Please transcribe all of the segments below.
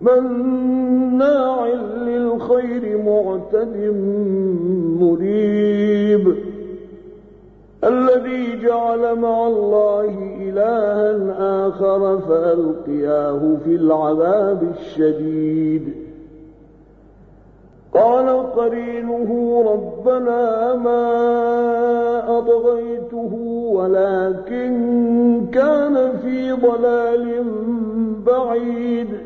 مناع للخير معتد مريب. الذي جعل مع الله إلها آخر فألقياه في العذاب الشديد. قال قرينه ربنا ما أطغيته ولكن كان في ضلال بعيد.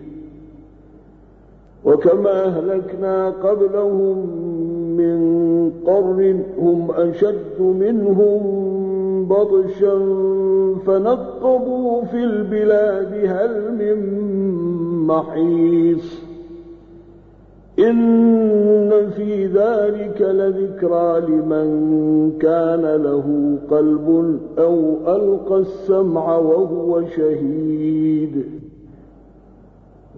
وكما أهلكنا قبلهم من قرن هم أشد منهم بطشا فنقبوا في البلاد هل من محيص. إن في ذلك لذكرى لمن كان له قلب أو ألقى السمع وهو شهيد.